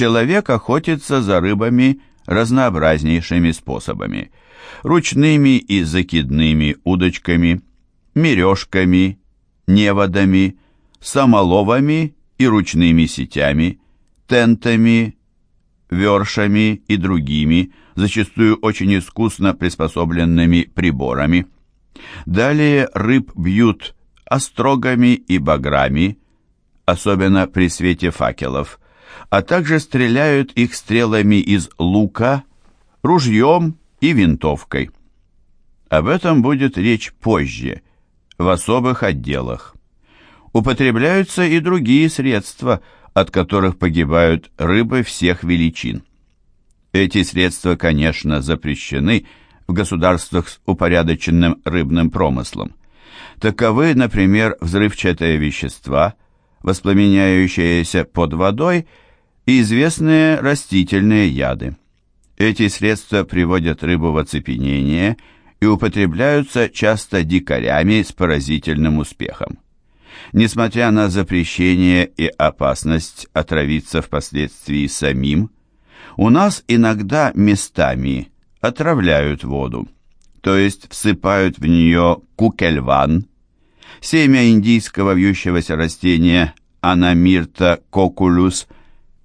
Человек охотится за рыбами разнообразнейшими способами. Ручными и закидными удочками, мережками, неводами, самоловами и ручными сетями, тентами, вершами и другими, зачастую очень искусно приспособленными приборами. Далее рыб бьют острогами и баграми, особенно при свете факелов, а также стреляют их стрелами из лука, ружьем и винтовкой. Об этом будет речь позже, в особых отделах. Употребляются и другие средства, от которых погибают рыбы всех величин. Эти средства, конечно, запрещены в государствах с упорядоченным рыбным промыслом. Таковы, например, взрывчатые вещества, воспламеняющиеся под водой и известные растительные яды. Эти средства приводят рыбу в оцепенение и употребляются часто дикарями с поразительным успехом. Несмотря на запрещение и опасность отравиться впоследствии самим, у нас иногда местами отравляют воду, то есть всыпают в нее кукельван, семя индийского вьющегося растения анамирта кокулюс,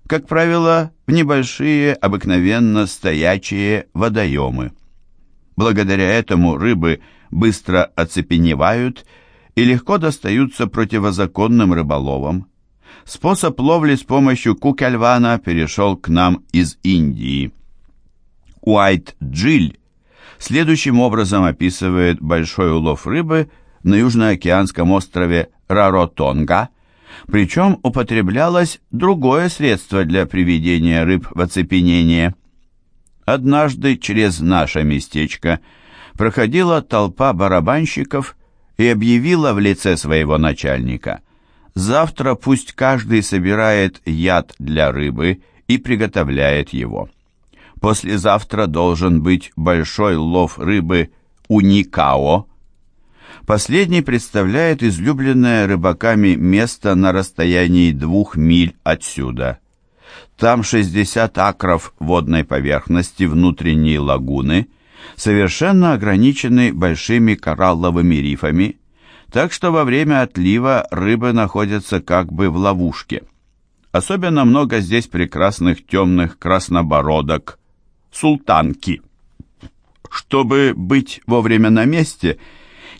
как правило, в небольшие, обыкновенно стоячие водоемы. Благодаря этому рыбы быстро оцепеневают и легко достаются противозаконным рыболовам. Способ ловли с помощью кукельвана перешел к нам из Индии. Уайт Джиль следующим образом описывает большой улов рыбы на южноокеанском острове Раротонга, причем употреблялось другое средство для приведения рыб в оцепенение. Однажды через наше местечко проходила толпа барабанщиков и объявила в лице своего начальника «Завтра пусть каждый собирает яд для рыбы и приготовляет его. Послезавтра должен быть большой лов рыбы уникао». Последний представляет излюбленное рыбаками место на расстоянии двух миль отсюда. Там 60 акров водной поверхности внутренней лагуны – совершенно ограничены большими коралловыми рифами, так что во время отлива рыбы находятся как бы в ловушке. Особенно много здесь прекрасных темных краснобородок, султанки. Чтобы быть вовремя на месте,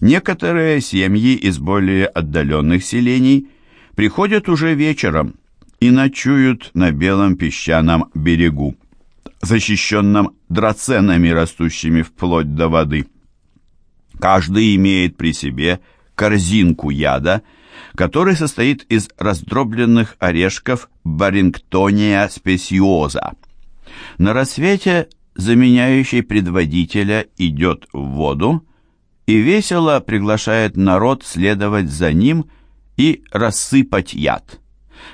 некоторые семьи из более отдаленных селений приходят уже вечером и ночуют на белом песчаном берегу защищенном драценами, растущими вплоть до воды. Каждый имеет при себе корзинку яда, который состоит из раздробленных орешков Барингтония спесиоза. На рассвете заменяющий предводителя идет в воду и весело приглашает народ следовать за ним и рассыпать яд.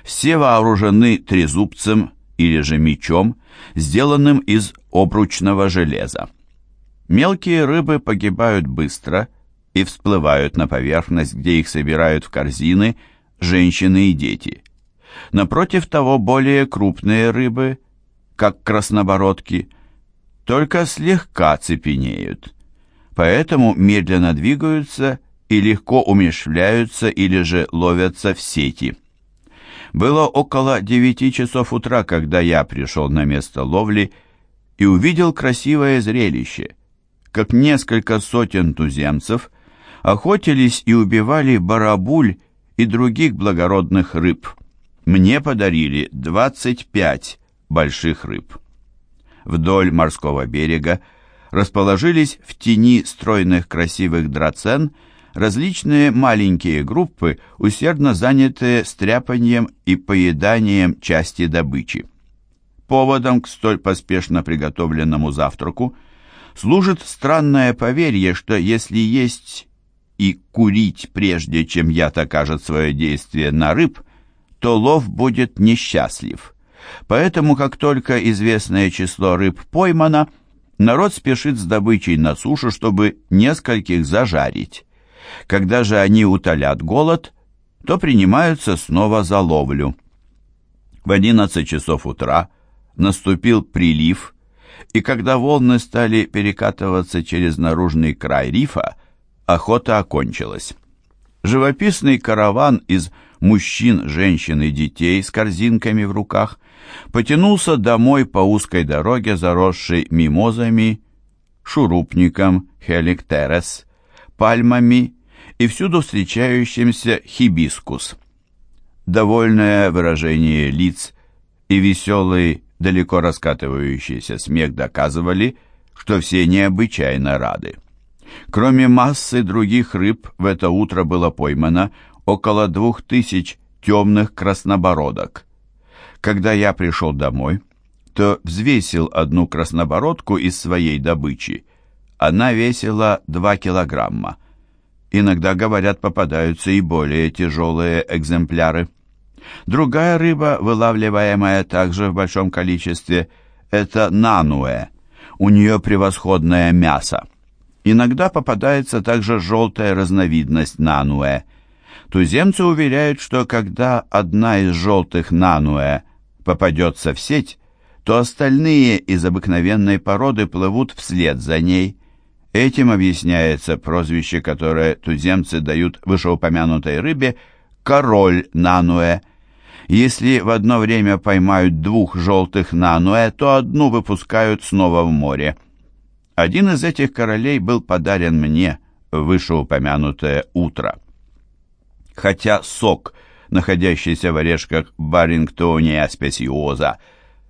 Все вооружены трезубцем или же мечом, сделанным из обручного железа. Мелкие рыбы погибают быстро и всплывают на поверхность, где их собирают в корзины женщины и дети. Напротив того, более крупные рыбы, как краснобородки, только слегка цепенеют, поэтому медленно двигаются и легко умешляются или же ловятся в сети. Было около девяти часов утра, когда я пришел на место ловли и увидел красивое зрелище, как несколько сотен туземцев охотились и убивали барабуль и других благородных рыб. Мне подарили 25 больших рыб. Вдоль морского берега расположились в тени стройных красивых драцен – различные маленькие группы, усердно занятые стряпанием и поеданием части добычи. Поводом к столь поспешно приготовленному завтраку служит странное поверье, что если есть и курить прежде, чем яд окажет свое действие на рыб, то лов будет несчастлив. Поэтому, как только известное число рыб поймано, народ спешит с добычей на сушу, чтобы нескольких зажарить. Когда же они утолят голод, то принимаются снова за ловлю. В 11 часов утра наступил прилив, и когда волны стали перекатываться через наружный край рифа, охота окончилась. Живописный караван из мужчин, женщин и детей с корзинками в руках потянулся домой по узкой дороге, заросшей мимозами, шурупником, хеликтерес, пальмами и всюду встречающимся хибискус. Довольное выражение лиц и веселый, далеко раскатывающийся смех доказывали, что все необычайно рады. Кроме массы других рыб, в это утро было поймано около двух тысяч темных краснобородок. Когда я пришел домой, то взвесил одну краснобородку из своей добычи. Она весила два килограмма. Иногда, говорят, попадаются и более тяжелые экземпляры. Другая рыба, вылавливаемая также в большом количестве, это нануэ. У нее превосходное мясо. Иногда попадается также желтая разновидность нануэ. Туземцы уверяют, что когда одна из желтых нануэ попадется в сеть, то остальные из обыкновенной породы плывут вслед за ней. Этим объясняется прозвище, которое туземцы дают вышеупомянутой рыбе «король нануэ». Если в одно время поймают двух желтых нануэ, то одну выпускают снова в море. Один из этих королей был подарен мне в вышеупомянутое утро. Хотя сок, находящийся в орешках Барингтония спесиоза,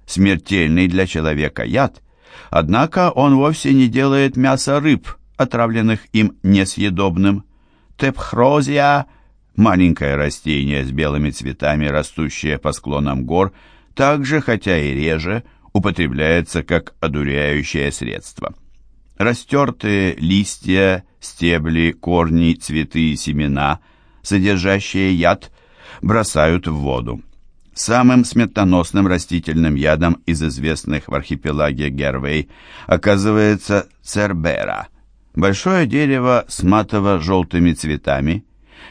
смертельный для человека яд, однако он вовсе не делает мясо рыб, отравленных им несъедобным. Тепхрозия, маленькое растение с белыми цветами, растущее по склонам гор, также, хотя и реже, употребляется как одуряющее средство. Растертые листья, стебли, корни, цветы и семена, содержащие яд, бросают в воду. Самым смертоносным растительным ядом из известных в архипелаге Гервей оказывается цербера, большое дерево с матово-желтыми цветами.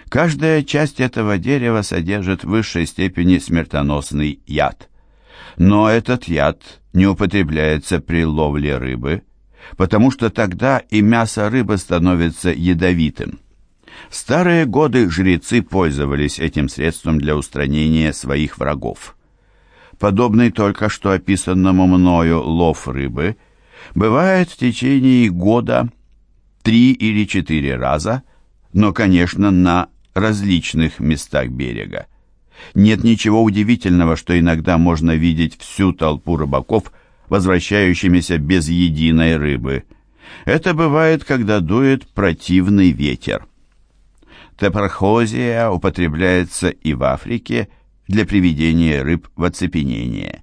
Каждая часть этого дерева содержит в высшей степени смертоносный яд. Но этот яд не употребляется при ловле рыбы, потому что тогда и мясо рыбы становится ядовитым. В старые годы жрецы пользовались этим средством для устранения своих врагов. Подобный только что описанному мною лов рыбы бывает в течение года три или четыре раза, но, конечно, на различных местах берега. Нет ничего удивительного, что иногда можно видеть всю толпу рыбаков возвращающимися без единой рыбы. Это бывает, когда дует противный ветер. Тепархозия употребляется и в Африке для приведения рыб в оцепенение.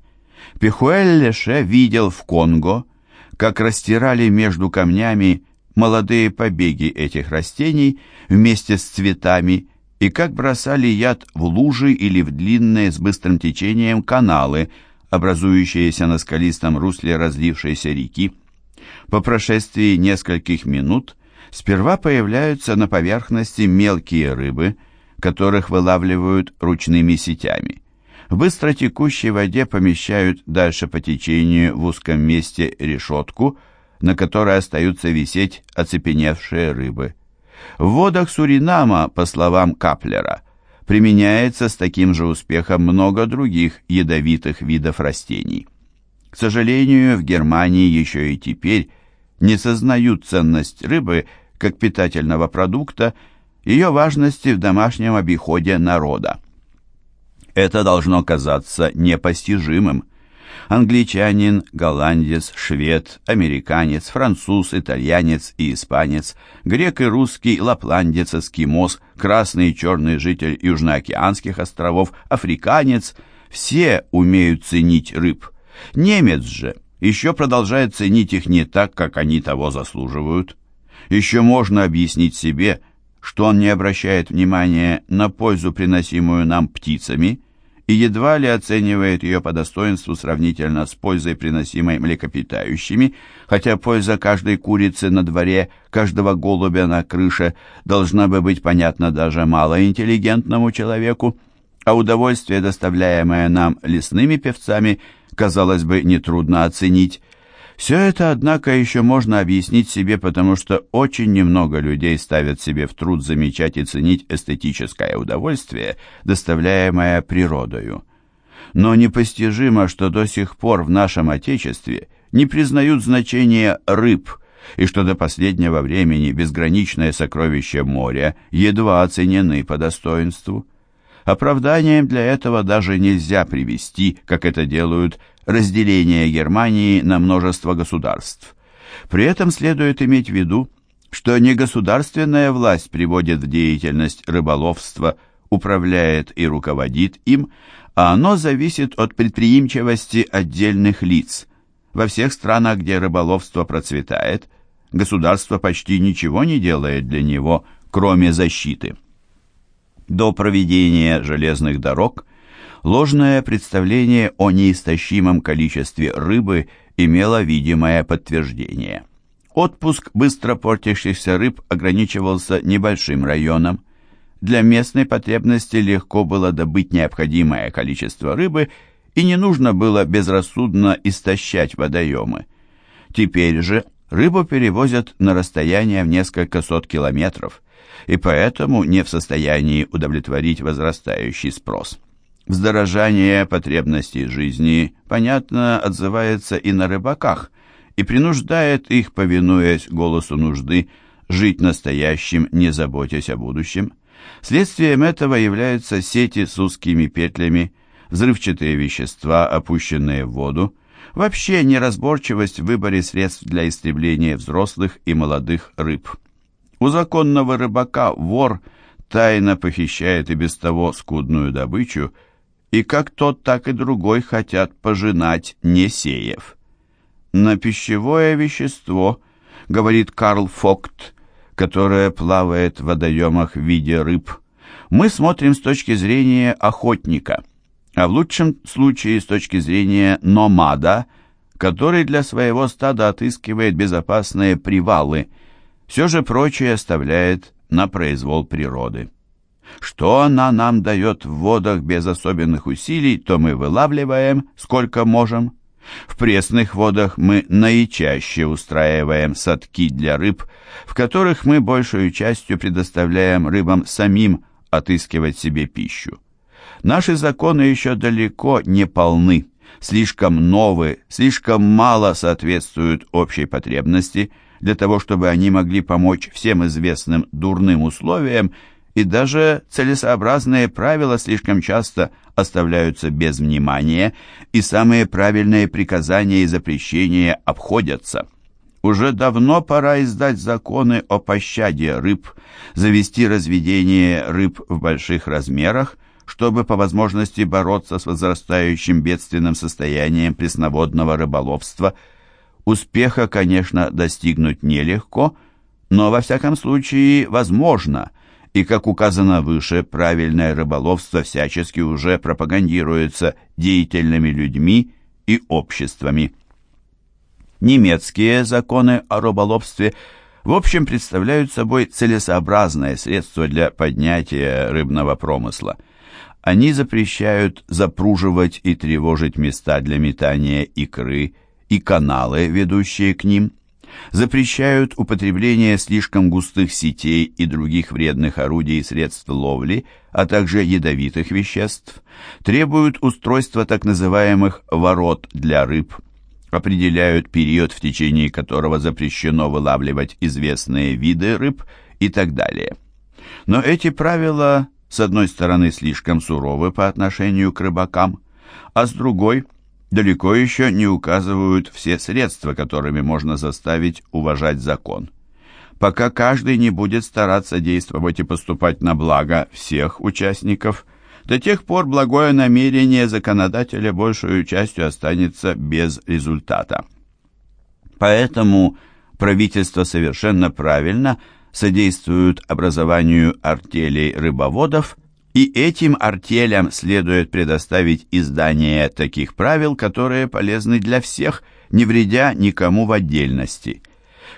Пихуэль-Леше видел в Конго, как растирали между камнями молодые побеги этих растений вместе с цветами и как бросали яд в лужи или в длинные с быстрым течением каналы, образующиеся на скалистом русле разлившейся реки. По прошествии нескольких минут сперва появляются на поверхности мелкие рыбы, которых вылавливают ручными сетями. В быстротекущей воде помещают дальше по течению в узком месте решетку, на которой остаются висеть оцепеневшие рыбы. В водах Суринама, по словам Каплера, применяется с таким же успехом много других ядовитых видов растений. К сожалению, в Германии еще и теперь не сознают ценность рыбы как питательного продукта, ее важности в домашнем обиходе народа. Это должно казаться непостижимым – англичанин, голландец, швед, американец, француз, итальянец и испанец, грек и русский, лапландец, эскимос, красный и черный житель южноокеанских островов, африканец – все умеют ценить рыб. Немец же еще продолжает ценить их не так, как они того заслуживают. Еще можно объяснить себе, что он не обращает внимания на пользу, приносимую нам птицами – и едва ли оценивает ее по достоинству сравнительно с пользой, приносимой млекопитающими, хотя польза каждой курицы на дворе, каждого голубя на крыше должна бы быть понятна даже малоинтеллигентному человеку. а удовольствие, доставляемое нам лесными певцами, казалось бы, нетрудно оценить. Все это, однако, еще можно объяснить себе, потому что очень немного людей ставят себе в труд замечать и ценить эстетическое удовольствие, доставляемое природою. Но непостижимо, что до сих пор в нашем Отечестве не признают значение рыб, и что до последнего времени безграничное сокровище моря едва оценены по достоинству. Оправданием для этого даже нельзя привести, как это делают разделение Германии на множество государств. При этом следует иметь в виду, что не государственная власть приводит в деятельность рыболовство, управляет и руководит им, а оно зависит от предприимчивости отдельных лиц. Во всех странах, где рыболовство процветает, государство почти ничего не делает для него, кроме защиты. До проведения железных дорог – ложное представление о неистощимом количестве рыбы имело видимое подтверждение. Отпуск быстро портящихся рыб ограничивался небольшим районом. Для местной потребности легко было добыть необходимое количество рыбы, и не нужно было безрассудно истощать водоемы. Теперь же рыбу перевозят на расстояние в несколько сот километров, и поэтому не в состоянии удовлетворить возрастающий спрос. Вздорожание потребностей жизни, понятно, отзывается и на рыбаках, и принуждает их, повинуясь голосу нужды, жить настоящим, не заботясь о будущем. Следствием этого являются сети с узкими петлями, взрывчатые вещества, опущенные в воду, вообще неразборчивость в выборе средств для истребления взрослых и молодых рыб. У законного рыбака вор тайно похищает и без того скудную добычу – и как тот, так и другой хотят пожинать, не сеяв. На пищевое вещество, говорит Карл Фокт, которое плавает в водоемах в виде рыб, мы смотрим с точки зрения охотника, а в лучшем случае с точки зрения номада, который для своего стада отыскивает безопасные привалы, все же прочее оставляет на произвол природы. Что она нам дает в водах без особенных усилий, то мы вылавливаем, сколько можем. В пресных водах мы наичаще устраиваем садки для рыб, в которых мы большую частью предоставляем рыбам самим отыскивать себе пищу. Наши законы еще далеко не полны, слишком новые, слишком мало соответствуют общей потребности для того, чтобы они могли помочь всем известным дурным условиям и даже целесообразные правила слишком часто оставляются без внимания, и самые правильные приказания и запрещения обходятся. Уже давно пора издать законы о пощаде рыб, завести разведение рыб в больших размерах, чтобы по возможности бороться с возрастающим бедственным состоянием пресноводного рыболовства. Успеха, конечно, достигнуть нелегко, но во всяком случае возможно – и, как указано выше, правильное рыболовство всячески уже пропагандируется деятельными людьми и обществами. Немецкие законы о рыболовстве в общем представляют собой целесообразное средство для поднятия рыбного промысла. Они запрещают запруживать и тревожить места для метания икры и каналы, ведущие к ним – запрещают употребление слишком густых сетей и других вредных орудий и средств ловли, а также ядовитых веществ, требуют устройства так называемых «ворот для рыб», определяют период, в течение которого запрещено вылавливать известные виды рыб и так далее. Но эти правила, с одной стороны, слишком суровы по отношению к рыбакам, а с другой – далеко еще не указывают все средства, которыми можно заставить уважать закон. Пока каждый не будет стараться действовать и поступать на благо всех участников, до тех пор благое намерение законодателя большую частью останется без результата. Поэтому правительство совершенно правильно содействует образованию артелей рыбоводов и этим артелям следует предоставить издание таких правил, которые полезны для всех, не вредя никому в отдельности.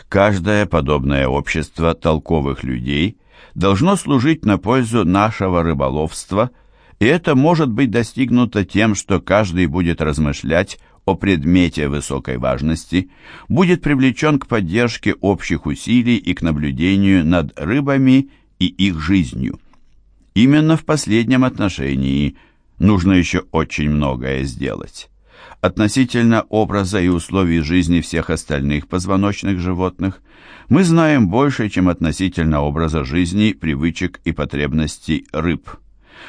Каждое подобное общество толковых людей должно служить на пользу нашего рыболовства И это может быть достигнуто тем, что каждый будет размышлять о предмете высокой важности, будет привлечен к поддержке общих усилий и к наблюдению над рыбами и их жизнью. Именно в последнем отношении нужно еще очень многое сделать. Относительно образа и условий жизни всех остальных позвоночных животных мы знаем больше, чем относительно образа жизни, привычек и потребностей рыб.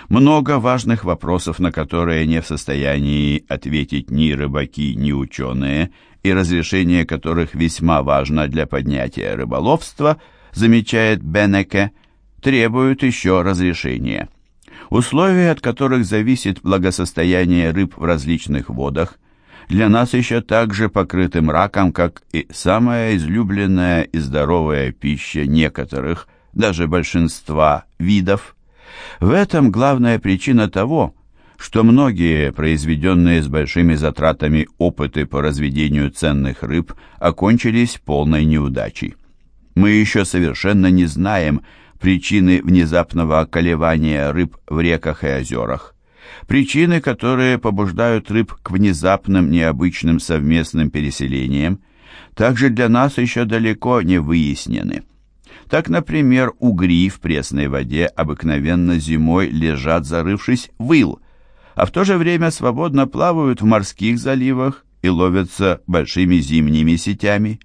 Много важных вопросов, на которые не в состоянии ответить ни рыбаки, ни ученые, и разрешение которых весьма важно для поднятия рыболовства, замечает Беннеке, требуют еще разрешения. Условия, от которых зависит благосостояние рыб в различных водах, для нас еще так же покрыты мраком, как и самая излюбленная и здоровая пища некоторых, даже большинства видов. В этом главная причина того, что многие произведенные с большими затратами опыты по разведению ценных рыб окончились полной неудачей. Мы еще совершенно не знаем причины внезапного околевания рыб в реках и озерах. Причины, которые побуждают рыб к внезапным необычным совместным переселениям, также для нас еще далеко не выяснены. Так, например, угри в пресной воде обыкновенно зимой лежат, зарывшись в ил, а в то же время свободно плавают в морских заливах и ловятся большими зимними сетями.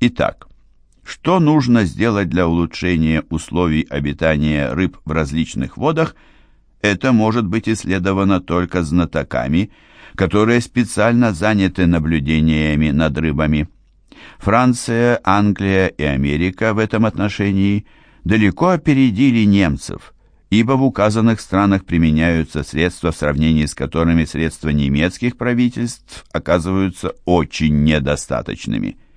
Итак, что нужно сделать для улучшения условий обитания рыб в различных водах, это может быть исследовано только знатоками, которые специально заняты наблюдениями над рыбами. Франция, Англия и Америка в этом отношении далеко опередили немцев, ибо в указанных странах применяются средства, в сравнении с которыми средства немецких правительств оказываются очень недостаточными.